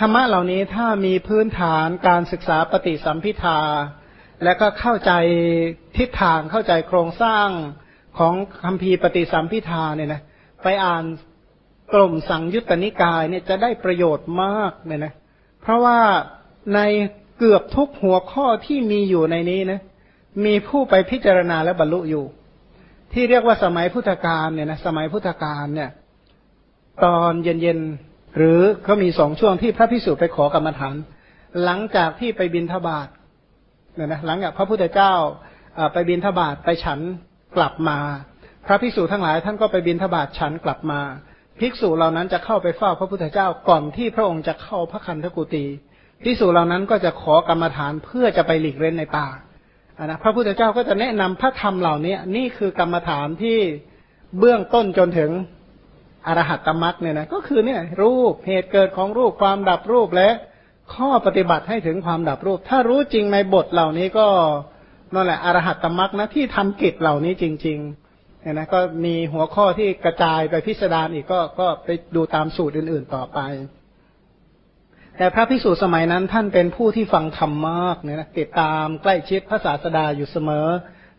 ธรรมะเหล่านี้ถ้ามีพื้นฐานการศึกษาปฏิสัมพิทา และก็เข้าใจทิศทางเข้าใจโครงสร้างของคำพีปฏิสัมพิทาเนี่ยนะไปอ่านกลุ่มสังยุตตนิกายเนี่ยจะได้ประโยชน์มากเนี่ยนะ เพราะว่าในเกือบทุกหัวข้อที่มีอยู่ในนี้นะมีผู้ไปพิจารณาและบรรลุอยู่ ที่เรียกว่าสมัยพุทธกาลเนี่ยนะสมัยพุทธกาลเนี่ย ตอนเย็นๆ หรือเขามีสองช่วงที่พระพิสุไปขอกรรมฐาน หลังจากที่ไปบินทบาทเนี่ยนะหลังจากพระพุทธเจ้าไปบินทบาทไปฉันกลับมา พระภิกษุทั้งหลายท่านก็ไปบินทบาทฉันกลับมา ภิกษุเหล่านั้นจะเข้าไปเฝ้าพระพุทธเจ้าก่อนที่พระองค์จะเข้าพระคันธกุตีภิกษุเหล่านั้นก็จะขอกรรมฐานเพื่อจะไปหลีกเล่นในป่านะพระพุทธเจ้าก็จะแนะนำพระธรรมเหล่านี้นี่คือกรรมฐานที่เบื้องต้นจนถึง อรหัตตมรักเนี่ยนะก็คือเนี่ย รูปเหตุเกิดของรูปความดับรูปและข้อปฏิบัติให้ถึงความดับรูป ถ้ารู้จริงในบทเหล่านี้ก็นั่นแหละอรหัตตมรักนะที่ทำกิจเหล่านี้จริงๆเนี่ยนะก็มีหัวข้อที่กระจายไปพิสดารอีกก็ก็ไปดูตามสูตรอื่น ๆต่อไป แต่พระพิสูจน์สมัยนั้นท่านเป็นผู้ที่ฟังธรรมมากเนี่ยนะติดตามใกล้ชิดพระศาสดาอยู่เสมอ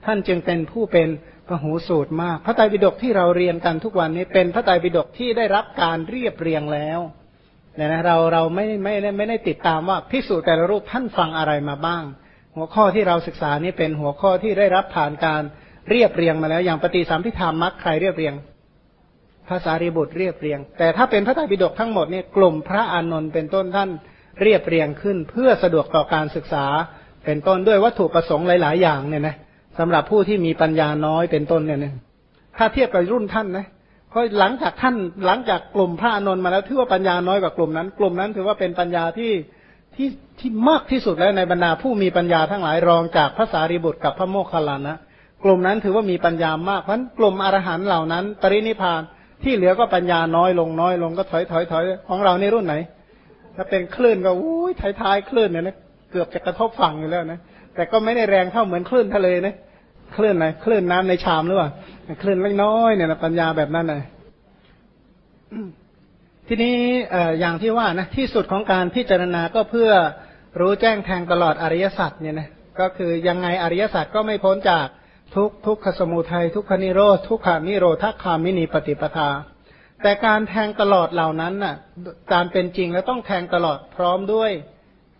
ท่านจึงเป็นผู้เป็น พระหูสูตรมาก พระไตรปิฎกที่เราเรียนกันทุกวันนี้เป็นพระไตรปิฎกที่ได้รับการเรียบเรียงแล้วเนี่ยนะเราเราไม่ไม่ได้ไม่ได้ติดตามว่าพิสูจน์แต่ละรูปท่านฟังอะไรมาบ้าง หัวข้อที่เราศึกษานี้เป็นหัวข้อที่ได้รับผ่านการเรียบเรียงมาแล้ว อย่างปฏิสัมพิธามักใครเรียบเรียงภาษารีบุตรเรียบเรียง แต่ถ้าเป็นพระไตรปิฎกทั้งหมดเนี่ยกลุ่มพระอานนท์เป็นต้นท่านเรียบเรียงขึ้น เพื่อสะดวกต่อการศึกษาเป็นต้นด้วยวัตถุประสงค์หลาย ๆ อย่างเนี่ยนะ สำหรับผู้ที่มีปัญญาน้อยเป็นต้นเนี่ยนะถ้าเทียบกับรุ่นท่านนะเพราะหลังจากท่านหลังจากกลุ่มพระอนนท์มาแล้วถือว่าปัญญาน้อยกว่ากลุ่มนั้น กลุ่มนั้นถือว่าเป็นปัญญาที่ที่ที่มากที่สุดแล้วในบรรดาผู้มีปัญญาทั้งหลายรองจากพระสารีบุตรกับพระโมคคัลลานะกลุ่มนั้นถือว่ามีปัญญามากเพราะกลุ่มอรหันต์เหล่านั้น ปรินิพานที่เหลือก็ปัญญาน้อยลงน้อยลงก็ถอยถอยถอยของเราในรุ่นไหน ถ้าเป็นคลื่นก็อุ้ยท้ายท้ายคลื่นเนี่ยนะเกือบจะกระทบฝั่งอยู่แล้วนะแต่ก็ไม่ได้แรงเท่าเหมือนคลื่นทะเลนะ คลื่นไหนคลื่นน้ำในชามหรือเปล่าคลื่นเล็กน้อยเนี่ยนะปัญญาแบบนั้นเลยทีนี้อย่างที่ว่านะที่สุดของการพิจารณาก็เพื่อรู้แจ้งแทงตลอดอริยสัจเนี่ยนะก็คือยังไงอริยสัจก็ไม่พ้นจากทุกทุกขสมุทัยทุกขนิโรธทุกขานิโรธคามินีปฏิปทา แต่การแทงตลอดเหล่านั้นน่ะการเป็นจริงแล้วต้องแทงตลอดพร้อมด้วย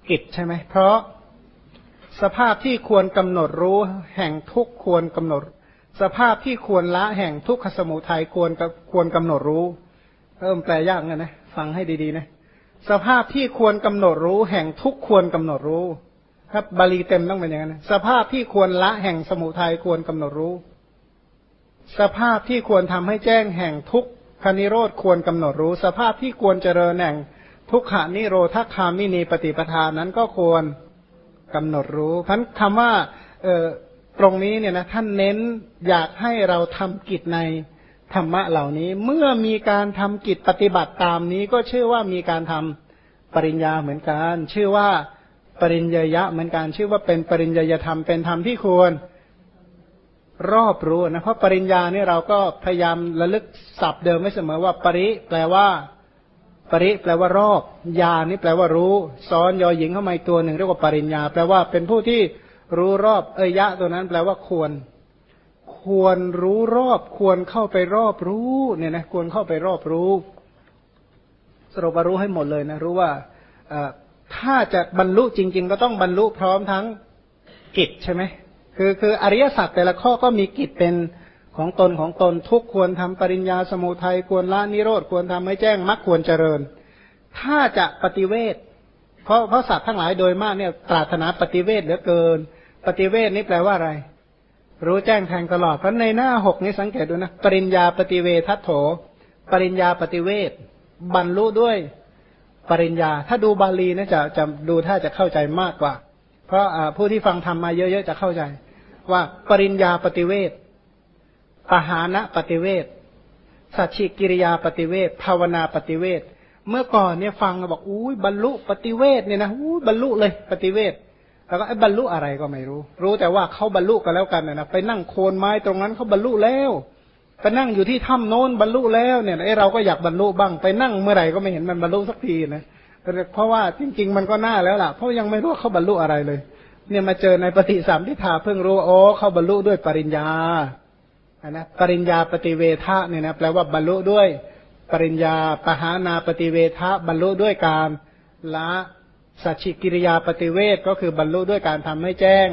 กิจใช่ไหมเพราะ สภาพที่ควรกำหนดรู้แห่งทุกควรกำหนด สภาพที่ควรละแห่งทุกขสมุทัยควรควรกำหนดรู้ เริ่มแปลยากนะนะฟังให้ดีๆนะสภาพที่ควรกำหนดรู้แห่งทุกควรกำหนดรู้ครับบาลีเต็มต้องเป็นอย่างนั้นสภาพที่ควรละแห่งสมุทัยควรกำหนดรู้ สภาพที่ควรทำให้แจ้งแห่งทุกคณิโรธควรกำหนดรู้ สภาพที่ควรเจริญแห่งทุกขานิโรธคามินีปฏิปทานนั้นก็ควร กำหนดรู้พันคำว่าเออตรงนี้เนี่ยนะท่านเน้นอยากให้เราทำกิจในธรรมะเหล่านี้ เมื่อมีการทำกิจปฏิบัติตามนี้ก็ชื่อว่ามีการทำปริญญาเหมือนกัน ชื่อว่าปริญญยะเหมือนกันชื่อว่าเป็นปริญญยธรรมเป็นธรรมที่ควร รอบรู้นะเพราะปริญญาเนี่ยเราก็พยายามระลึกศัพท์เดิมไว้เสมอว่าปริ แปลว่า ปริแปลว่ารอบยานี่แปลว่ารู้ ซ้อนยอหญิงเข้ามาอีกตัวหนึ่งเรียกว่าปริญญา แปลว่าเป็นผู้ที่รู้รอบเอยะตัวนั้น แปลว่าควร ควรรู้รอบ ควรเข้าไปรอบรู้เนี่ยนะควรเข้าไปรอบรู้ สรุปว่ารู้ให้หมดเลยนะรู้ว่าถ้าจะบรรลุจริง ๆ ก็ต้องบรรลุพร้อมทั้งกิจใช่ไหมคือคืออริยสัจแต่ละข้อก็มีกิจเป็น ของตนของตนทุกควรทำปริญญาสมุทัยควรละนิโรธควรทำให้แจ้งมรรคควรเจริญ ถ้าจะปฏิเวทเพราะเพราะสัตว์ทั้งหลายโดยมากเนี่ยปรารถนาปฏิเวทเหลือเกิน ปฏิเวทนี่แปลว่าอะไร รู้แจ้งแทงตลอดเพราะในหน้าหกนี้สังเกตดูนะปริญญาปฏิเวทัตโถ ปริญญาปฏิเวทบรรลุด้วยปริญญา ถ้าดูบาลีนะจะจะดูถ้าจะเข้าใจมากกว่า เพราะผู้ที่ฟังธรรมมาเยอะๆจะเข้าใจ ว่าปริญญาปฏิเวท ปหานะปฏิเวทสัจฉิกิริยาปฏิเวทภาวนาปฏิเวทเมื่อก่อนเนี่ยฟังบอกอุ้ยบรรลุปฏิเวทเนี่ยนะอุ้ยบรรลุเลยปฏิเวทแล้วก็ไอ้บรรลุอะไรก็ไม่รู้ รู้แต่ว่าเขาบรรลุกันแล้วกันนะไปนั่งโคนไม้ตรงนั้นเขาบรรลุแล้วไปนั่งอยู่ที่ถ้ำโน้นบรรลุแล้วเนี่ยไอ้เราก็อยากบรรลุบ้างไปนั่งเมื่อไหร่ก็ไม่เห็นมันบรรลุสักทีนะเพราะว่าจริง ๆ มันก็น่าแล้วล่ะ เพราะยังไม่รู้เขาบรรลุอะไรเลย เนี่ยมาเจอในปฏิสามพิธาเพิ่งรู้โอ้เขาบรรลุด้วยปริญญา นนะปริญญาปฏิเวทะเนี่ยนะแปลว่าบรรลุด้วยปริญญาปหานาปฏิเวทะบรรลุด้วยการละสัจฉิกิริยาปฏิเวทก็คือบรรลุด้วยการทำให้แจ้ง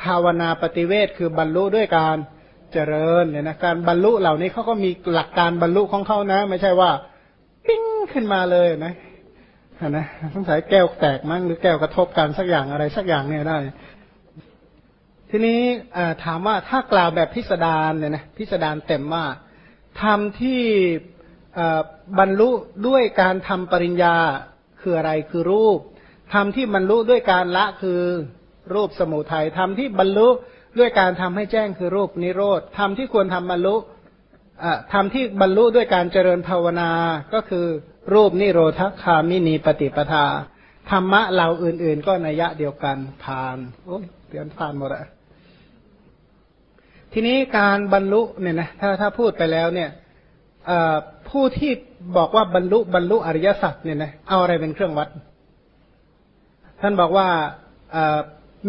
ภาวนาปฏิเวทคือบรรลุด้วยการเจริญเนี่ยนะการบรรลุเหล่านี้เขาก็มีหลักการบรรลุของเขานะ ไม่ใช่ว่าปิ้งขึ้นมาเลยนะนะสงสัยแก้วแตกมั้งหรือแก้วกระทบกันสักอย่างอะไรสักอย่างเนี่ยได้ ทีนี้ถามว่าถ้ากล่าวแบบพิสดารเนี่ยนะพิสดารเต็มว่าทำที่บรรลุด้วยการทำปริญญาคืออะไรคือรูปทำที่บรรลุด้วยการละคือรูปสมุทัยทำที่บรรลุด้วยการทำให้แจ้งคือรูปนิโรธทำที่ควรทำบรรลุทำที่บรรลุด้วยการเจริญภาวนาก็คือรูปนิโรธคามินีปฏิปทาธรรมะเหล่าอื่นๆ ก็นัยยะเดียวกันผ่านโอ้ยเตือนผ่านหมดอะ ทีนี้การบรรลุเนี่ยนะถ้าถ้าพูดไปแล้วเนี่ยผู้ที่บอกว่าบรรลุบรรลุอริยสัจเนี่ยนะเอาอะไรเป็นเครื่องวัด ท่านบอกว่า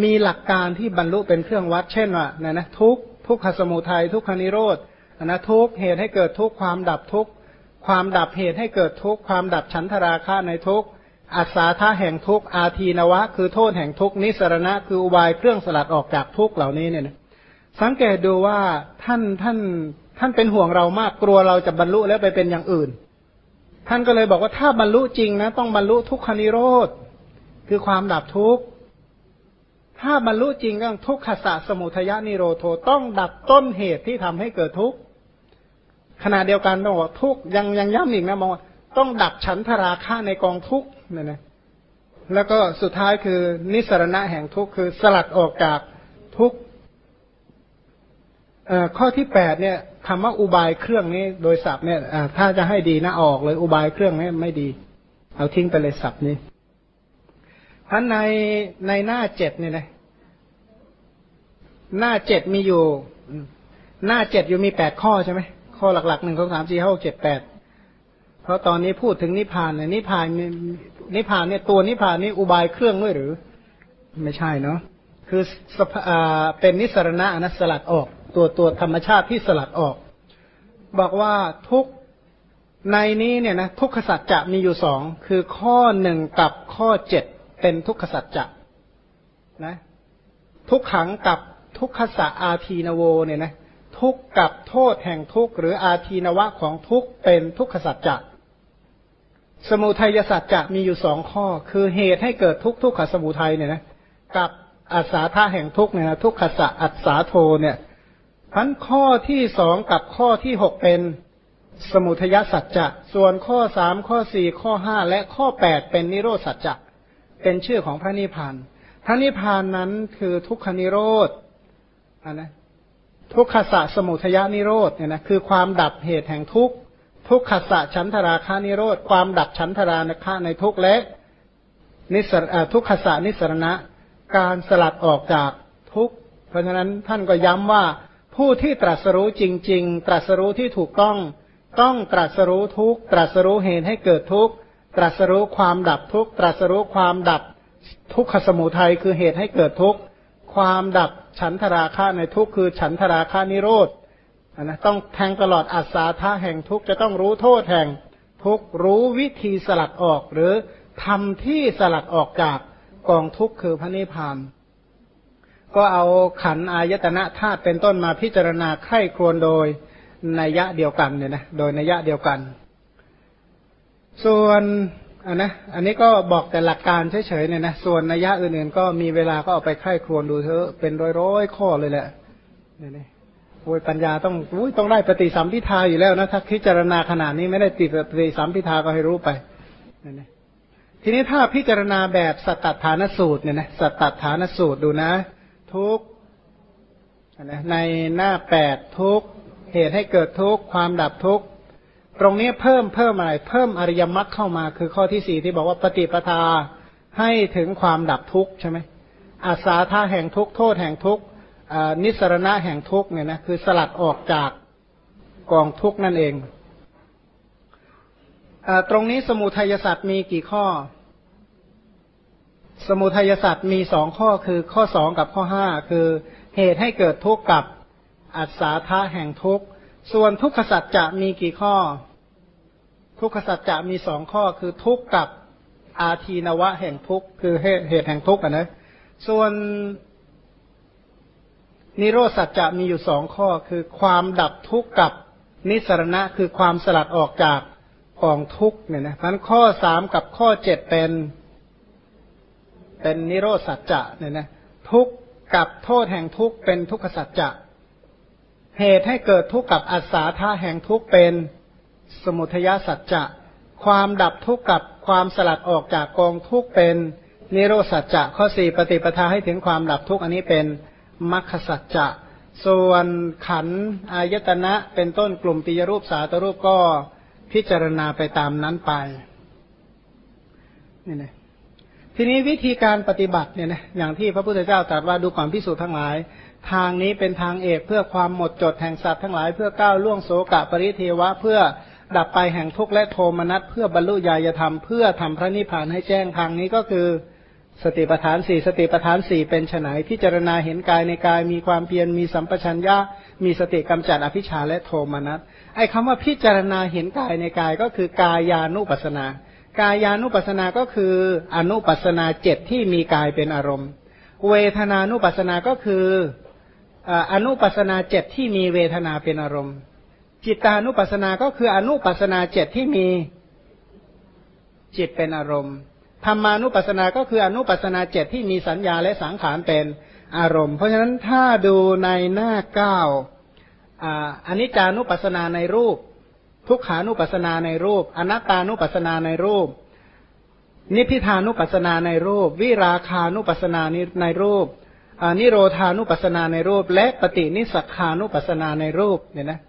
มีหลักการที่บรรลุเป็นเครื่องวัด เช่นว่านะนะทุกทุกขสมุทัยทุกขนิโรธนะทุกเหตุให้เกิดทุกความดับทุกความดับเหตุให้เกิดทุกความดับฉันทราคะในทุกอัศาธาแห่งทุกอาทีนวะ คือโทษแห่งทุกนิสรณะ คืออุบายเครื่องสลัดออกจากทุกเหล่านี้เนี่ย สังเกตดูว่าท่านท่านท่านเป็นห่วงเรามากกลัวเราจะบรรลุแล้วไปเป็นอย่างอื่น ท่านก็เลยบอกว่าถ้าบรรลุจริงนะ ต้องบรรลุทุกขนิโรธ คือความดับทุกข์ถ้าบรรลุจริงก็ทุกขสะสมุทยานิโรโทต้องดับต้นเหตุที่ทำให้เกิดทุกข์ขณะเดียวกันต้องบอกทุกยังยังย้ำอีกนะมองว่าต้องดับฉันทราค่าในกองทุกข์เนี่ยนะแล้วก็สุดท้ายคือนิสรณะแห่งทุกข์คือสลัดออกจากทุกข์ ข้อที่แปดเนี่ยคำว่าอุบายเครื่องนี้โดยศัพท์เนี่ยถ้าจะให้ดีนะออกเลยอุบายเครื่องนี้ไม่ดี เอาทิ้งไปเลยศัพท์นี้ท่านในในหน้าเจ็ดเนี่ยนะหน้าเจ็ดมีอยู่ หน้าเจ็ดอยู่มีแปดข้อใช่ไหมข้อหลักๆหนึ่งสองสามสี่ห้าเจ็ดแปดเพราะตอนนี้พูดถึงนิพพานเนี่ยนิพพานนิพพานเนี่ยตัวนิพพานนี่อุบายเครื่องด้วยหรือ ไม่ใช่เนาะคือเป็นนิสรณะนะสลัดออก ตัวตัวธรรมชาติที่สลัดออก บอกว่าทุกในนี้เนี่ยนะทุกขสัจจะมีอยู่สองคือข้อหนึ่งกับข้อเจ็ดเป็นทุกขสัจจะนะทุกขังกับทุกขสะอาทีนโวเนี่ยนะทุกกับโทษแห่งทุกหรืออาทีนวะของทุกเป็นทุกขสัจจะสมุทัยสัจจะมีอยู่สองข้อ คือเหตุให้เกิดทุกทุกขสมุทัยเนี่ยนะกับอัศาธาแห่งทุกเนี่ยนะทุกขสะอัศาโทเนี่ย พันข้อที่สองกับข้อที่หกเป็นสมุทยสัจจะ ส่วนข้อสามข้อสี่ข้อห้าและข้อแปดเป็นนิโรธสัจจะ เป็นชื่อของพระนิพพาน พระนิพพานนั้นคือทุกขนิโรธอันนะทุกขสะสมุทยานิโรธเนี่ยนะคือความดับเหตุแห่งทุกทุกขสะฉันทราคานิโรธความดับฉันทราคะในทุกและนิสรทุกขสะนิสรณะ การสลัดออกจากทุกเพราะฉะนั้นท่านก็ย้ำว่า ผู้ที่ตรัสรู้จริง ๆ ตรัสรู้ที่ถูกต้อง ต้องตรัสรู้ทุกตรัสรู้เหตุให้เกิดทุกตรัสรู้ความดับทุกตรัสรู้ความดับทุกขสมุทัยคือเหตุให้เกิดทุกความดับฉันทราคะในทุกคือฉันทราคะนิโรธนะต้องแทงตลอดอัศาธาแห่งทุกจะต้องรู้โทษแห่งทุกรู้วิธีสลัดออกหรือทำที่สลัดออกจากกองทุกคือพระนิพพาน ก็เอาขันอายตนะธาตุเป็นต้นมาพิจารณาไข้ครวนโดยนัยยะเดียวกันเนี่ยนะโดยนัยยะเดียวกัน ส่วนอันนะอันนี้ก็บอกแต่หลักการเฉยๆเนี่ยนะส่วนนัยยะอื่นๆ ก็มีเวลาก็เอาไปไข้ครวนดูเถอะเป็นร้อยๆข้อเลยแหละเนี่ยโอ้ยปัญญาต้องอุ้ยต้องได้ปฏิสัมพิทาอยู่แล้วนะถ้าพิจารณาขนาดนี้ไม่ได้ติดปฏิสัมพิทาก็ให้รู้ไปเนี่ยทีนี้ถ้าพิจารณาแบบสัตตฐานสูตรเนี่ยนะสัตตฐานสูตรดูนะ ทุกข์ในหน้าแปดทุกข์เหตุให้เกิดทุกข์ความดับทุกข์ตรงนี้เพิ่มเพิ่มอะไร เพิ่มอริยมรรคเข้ามา คือข้อที่สี่ที่บอกว่าปฏิปทาให้ถึงความดับทุกข์ใช่ไหมอาสาท่าแห่งทุกข์โทษแห่งทุกข์นิสรณะแห่งทุกข์เนี่ยนะคือสลัดออกจากกองทุกข์นั่นเองอตรงนี้สมุทัยศาสตร์มีกี่ข้อ สมุทัยสัตว์มีสองข้อคือข้อสองกับข้อห้าคือเหตุให้เกิดทุกข์กับอัศาธาแห่งทุกข์ส่วนทุกขสัจจะมีกี่ข้อ ทุกขสัจจะมีสองข้อคือทุกข์กับอาทีนวะแห่งทุกข์คือเหตุแห่งทุกข์นะส่วนนิโรสัจจะมีอยู่สองข้อคือความดับทุกข์กับนิสรณะคือความสลัดออกจากกองทุกข์เนี่ยนะพันข้อสามกับข้อเจ็ดเป็น เป็นนิโรสัจจะเนี่ยนะทุกข์กับโทษแห่งทุกข์เป็นทุกขสัจจะเหตุให้เกิดทุกข์กับอัศาธาแห่งทุกข์เป็นสมุทยสัจจะ ความดับทุกข์กับความสลัดออกจากกองทุกข์เป็นนิโรสัจจะ ข้อสี่ปฏิปทาให้ถึงความดับทุกข์อันนี้เป็นมัคคสัจจะ ส่วนขันอายตนะเป็นต้นกลุ่มปิยรูปสาตรูปก็พิจารณาไปตามนั้นไปนี่นะ ทีนี้วิธีการปฏิบัติเนี่ยนะอย่างที่พระพุทธเจ้าตรัสว่าดูความพิสูจน์ทั้งหลาย ทางนี้เป็นทางเอกเพื่อความหมดจดแห่งสัตว์ทั้งหลายเพื่อก้าวล่วงโสกะปริเทวะ เพื่อดับไปแห่งทุกข์และโทมนัสเพื่อบรรลุญาณธรรมเพื่อทำพระนิพพานให้แจ้งทางนี้ก็คือสติปัฏฐานสี่สติปัฏฐานสี่เป็นไนพิจารณาเห็นกายในกายมีความเพียรมีสัมปชัญญะมีสติกำจัดอภิชาและโทมนัสไอ้คำว่าพิจารณาเห็นกายในกายก็คือกายานุปัสนา กายานุปัสนาก็คือ อนุปัสนาเจ็ดที่มีกายเป็นอารมณ์ เวทนานุปัสนาก็คืออนุปัสนาเจ็ดที่มีเวทนาเป็นอารมณ์ จิตานุปัสนาก็คืออนุปัสนาเจ็ดที่มีจิตเป็นอารมณ์ธรรมานุปัสสนาก็คืออนุปัสสนาเจ็ดที่มีสัญญาและสังขารเป็นอารมณ์ เพราะฉะนั้นถ้าดูในหน้าเก้าอนนี้จานุปัสสนาในรูป ทุกขานุปัสสนาในรูป อนัตตานุปัสสนาในรูป นิพิทานุปัสสนาในรูป วิราคานุปัสสนาในรูปนิโรธานุปัสสนาในรูป และปฏินิสักานุปัสสนาในรูปเนี่ยนะ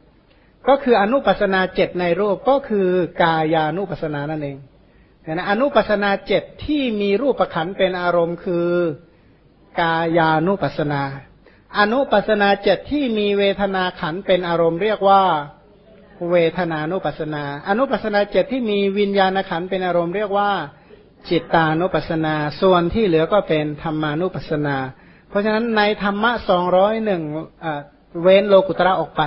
ก็คืออนุปัสสนาเจ็ดในรูปก็คือกายานุปัสสนานั่นเองนะอนุปัสนาเจ็ดที่มีรูปประขันเป็นอารมณ์คือกายานุปัสนา อนุปัสนาเจ็ดที่มีเวทนาขันเป็นอารมณ์เรียกว่า เวทนานุปัสนา อนุปัสนาเจ็ดที่มีวิญญาณขันเป็นอารมณ์เรียกว่าจิตตานุปัสนา ส่วนที่เหลือก็เป็นธรรมานุปัสนา เพราะฉะนั้นในธรรมะสองร้อยหนึ่งเว้นโลกุตระออกไป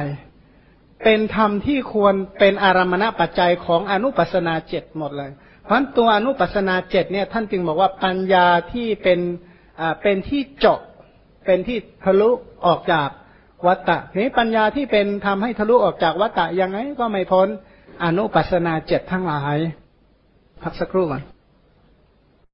เป็นธรรมที่ควรเป็นอารมณปัจจัยของอนุปัสนาเจ็ดหมดเลยพราะตัวอนุปัสนาเจ็ดเนี่ยท่านจึงบอกว่าปัญญาที่เป็นเป็นที่เจาะเป็นที่ทะลุออกจาก วัตตะนี้ปัญญาที่เป็นทำให้ทะลุออกจากวัตตะยังไงก็ไม่พ้นอนุปัสนาเจ็ดทั้งหลาย พักสักครู่ก่อน